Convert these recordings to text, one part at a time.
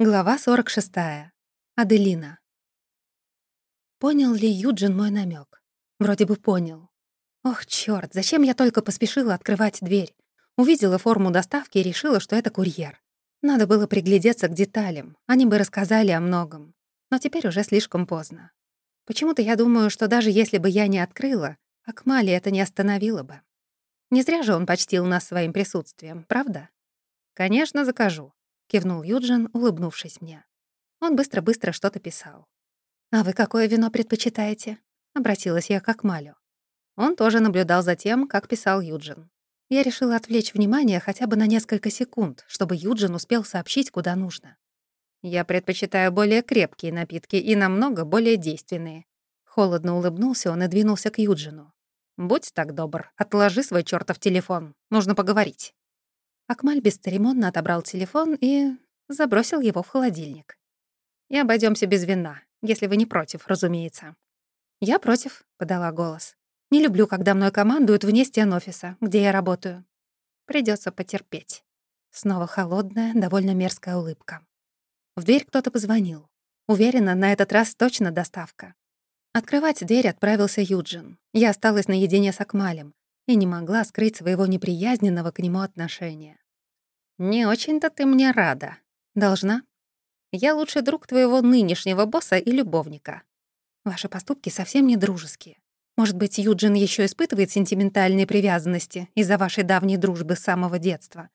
Глава 46. Аделина. Понял ли Юджин мой намек? Вроде бы понял. Ох, чёрт, зачем я только поспешила открывать дверь? Увидела форму доставки и решила, что это курьер. Надо было приглядеться к деталям, они бы рассказали о многом. Но теперь уже слишком поздно. Почему-то я думаю, что даже если бы я не открыла, Акмали это не остановило бы. Не зря же он почтил нас своим присутствием, правда? Конечно, закажу кивнул Юджин, улыбнувшись мне. Он быстро-быстро что-то писал. «А вы какое вино предпочитаете?» — обратилась я к Акмалю. Он тоже наблюдал за тем, как писал Юджин. Я решила отвлечь внимание хотя бы на несколько секунд, чтобы Юджин успел сообщить, куда нужно. «Я предпочитаю более крепкие напитки и намного более действенные». Холодно улыбнулся он и двинулся к Юджину. «Будь так добр, отложи свой чёртов телефон. Нужно поговорить». Акмаль бесцеремонно отобрал телефон и забросил его в холодильник. «И обойдемся без вина, если вы не против, разумеется». «Я против», — подала голос. «Не люблю, когда мной командуют вне стен офиса, где я работаю. Придется потерпеть». Снова холодная, довольно мерзкая улыбка. В дверь кто-то позвонил. Уверена, на этот раз точно доставка. Открывать дверь отправился Юджин. Я осталась наедине с Акмалем, и не могла скрыть своего неприязненного к нему отношения. «Не очень-то ты мне рада. Должна? Я лучший друг твоего нынешнего босса и любовника. Ваши поступки совсем не дружеские. Может быть, Юджин еще испытывает сентиментальные привязанности из-за вашей давней дружбы с самого детства.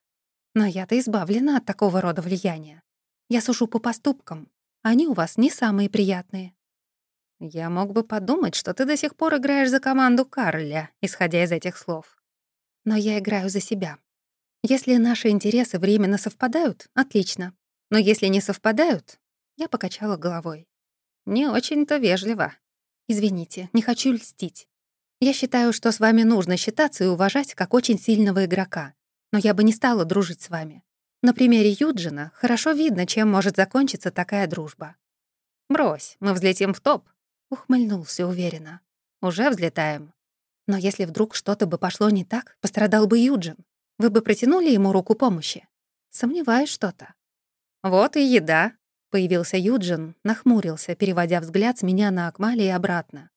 Но я-то избавлена от такого рода влияния. Я сушу по поступкам. Они у вас не самые приятные. Я мог бы подумать, что ты до сих пор играешь за команду Карля, исходя из этих слов. Но я играю за себя. Если наши интересы временно совпадают, отлично. Но если не совпадают, я покачала головой. Не очень-то вежливо. Извините, не хочу льстить. Я считаю, что с вами нужно считаться и уважать как очень сильного игрока. Но я бы не стала дружить с вами. На примере Юджина хорошо видно, чем может закончиться такая дружба. Брось, мы взлетим в топ, Ухмыльнулся уверенно. «Уже взлетаем. Но если вдруг что-то бы пошло не так, пострадал бы Юджин. Вы бы протянули ему руку помощи? Сомневаюсь что-то». «Вот и еда», — появился Юджин, нахмурился, переводя взгляд с меня на Акмали и обратно.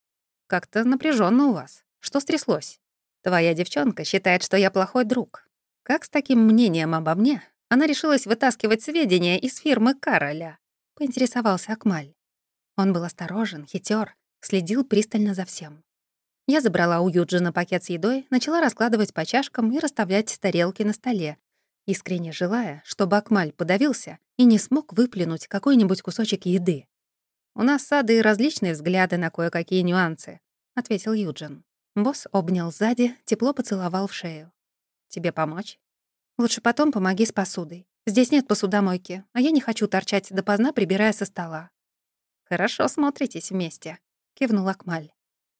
«Как-то напряженно у вас. Что стряслось? Твоя девчонка считает, что я плохой друг. Как с таким мнением обо мне она решилась вытаскивать сведения из фирмы Кароля?» — поинтересовался Акмаль. Он был осторожен, хитер, следил пристально за всем. Я забрала у Юджина пакет с едой, начала раскладывать по чашкам и расставлять тарелки на столе, искренне желая, чтобы Акмаль подавился и не смог выплюнуть какой-нибудь кусочек еды. «У нас сады и различные взгляды на кое-какие нюансы», — ответил Юджин. Босс обнял сзади, тепло поцеловал в шею. «Тебе помочь?» «Лучше потом помоги с посудой. Здесь нет посудомойки, а я не хочу торчать допоздна, прибирая со стола. «Хорошо смотритесь вместе», — кивнул Акмаль.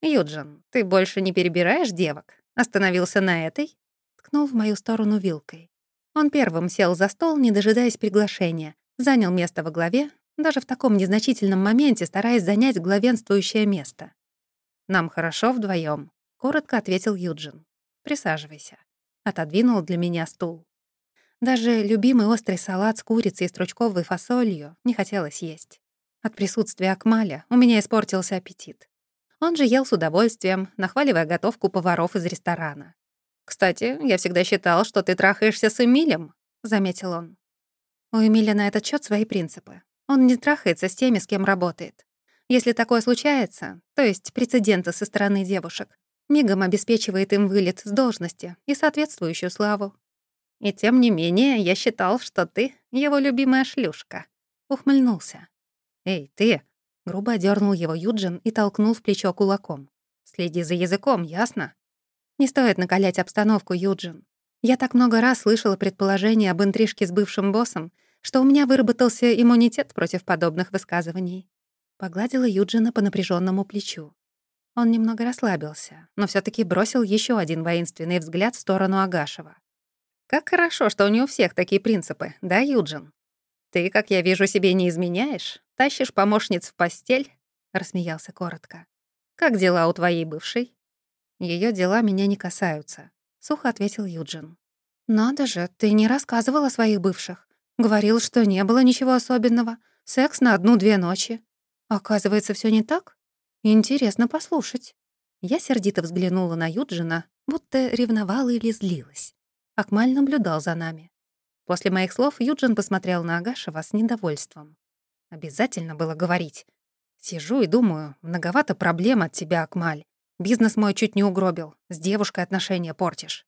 «Юджин, ты больше не перебираешь девок? Остановился на этой?» Ткнул в мою сторону вилкой. Он первым сел за стол, не дожидаясь приглашения, занял место во главе, даже в таком незначительном моменте стараясь занять главенствующее место. «Нам хорошо вдвоем, коротко ответил Юджин. «Присаживайся». Отодвинул для меня стул. Даже любимый острый салат с курицей и стручковой фасолью не хотелось есть. От присутствия Акмаля у меня испортился аппетит. Он же ел с удовольствием, нахваливая готовку поваров из ресторана. «Кстати, я всегда считал, что ты трахаешься с Эмилем», — заметил он. У Эмиля на этот счет свои принципы. Он не трахается с теми, с кем работает. Если такое случается, то есть прецеденты со стороны девушек, мигом обеспечивает им вылет с должности и соответствующую славу. И тем не менее, я считал, что ты — его любимая шлюшка. Ухмыльнулся. «Эй, ты!» — грубо дернул его Юджин и толкнул в плечо кулаком. «Следи за языком, ясно?» «Не стоит накалять обстановку, Юджин. Я так много раз слышала предположения об интрижке с бывшим боссом, что у меня выработался иммунитет против подобных высказываний». Погладила Юджина по напряженному плечу. Он немного расслабился, но все таки бросил еще один воинственный взгляд в сторону Агашева. «Как хорошо, что у него всех такие принципы, да, Юджин? Ты, как я вижу, себе не изменяешь?» Тащишь помощниц в постель?» — рассмеялся коротко. «Как дела у твоей бывшей?» Ее дела меня не касаются», — сухо ответил Юджин. «Надо же, ты не рассказывал о своих бывших. Говорил, что не было ничего особенного. Секс на одну-две ночи. Оказывается, все не так? Интересно послушать. Я сердито взглянула на Юджина, будто ревновала или злилась. Акмаль наблюдал за нами. После моих слов Юджин посмотрел на Агашева с недовольством. Обязательно было говорить. Сижу и думаю, многовато проблем от тебя, Акмаль. Бизнес мой чуть не угробил, с девушкой отношения портишь.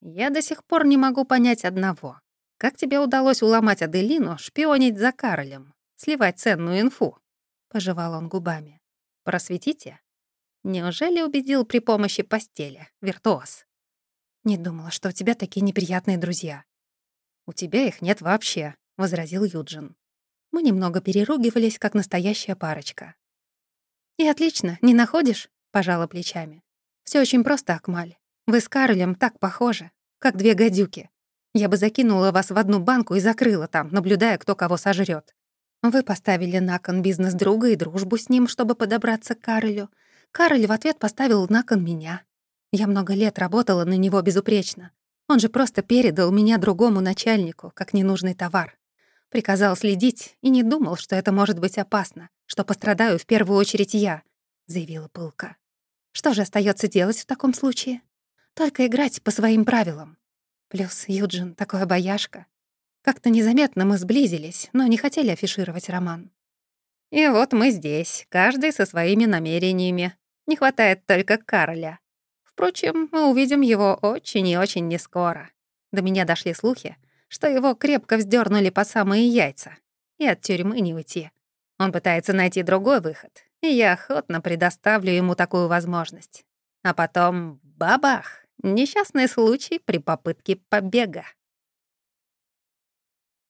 Я до сих пор не могу понять одного. Как тебе удалось уломать Аделину шпионить за Каролем, сливать ценную инфу?» Пожевал он губами. «Просветите?» Неужели убедил при помощи постели, виртуоз? Не думала, что у тебя такие неприятные друзья. У тебя их нет вообще, возразил Юджин. Мы немного переругивались, как настоящая парочка. И отлично, не находишь? пожала плечами. Все очень просто, Акмаль. Вы с Каролем так похожи, как две гадюки. Я бы закинула вас в одну банку и закрыла там, наблюдая, кто кого сожрет. Вы поставили на кон бизнес друга и дружбу с ним, чтобы подобраться к Каролю. Кароль в ответ поставил на кон меня. Я много лет работала на него безупречно. Он же просто передал меня другому начальнику, как ненужный товар. Приказал следить и не думал, что это может быть опасно, что пострадаю в первую очередь я, заявила пылка. Что же остается делать в таком случае? Только играть по своим правилам. Плюс Юджин такой обаяшка. Как-то незаметно мы сблизились, но не хотели афишировать роман. И вот мы здесь, каждый со своими намерениями. Не хватает только Кароля. Впрочем, мы увидим его очень и очень нескоро. До меня дошли слухи, что его крепко вздернули по самые яйца. И от тюрьмы не уйти. Он пытается найти другой выход, и я охотно предоставлю ему такую возможность. А потом — бабах! Несчастный случай при попытке побега.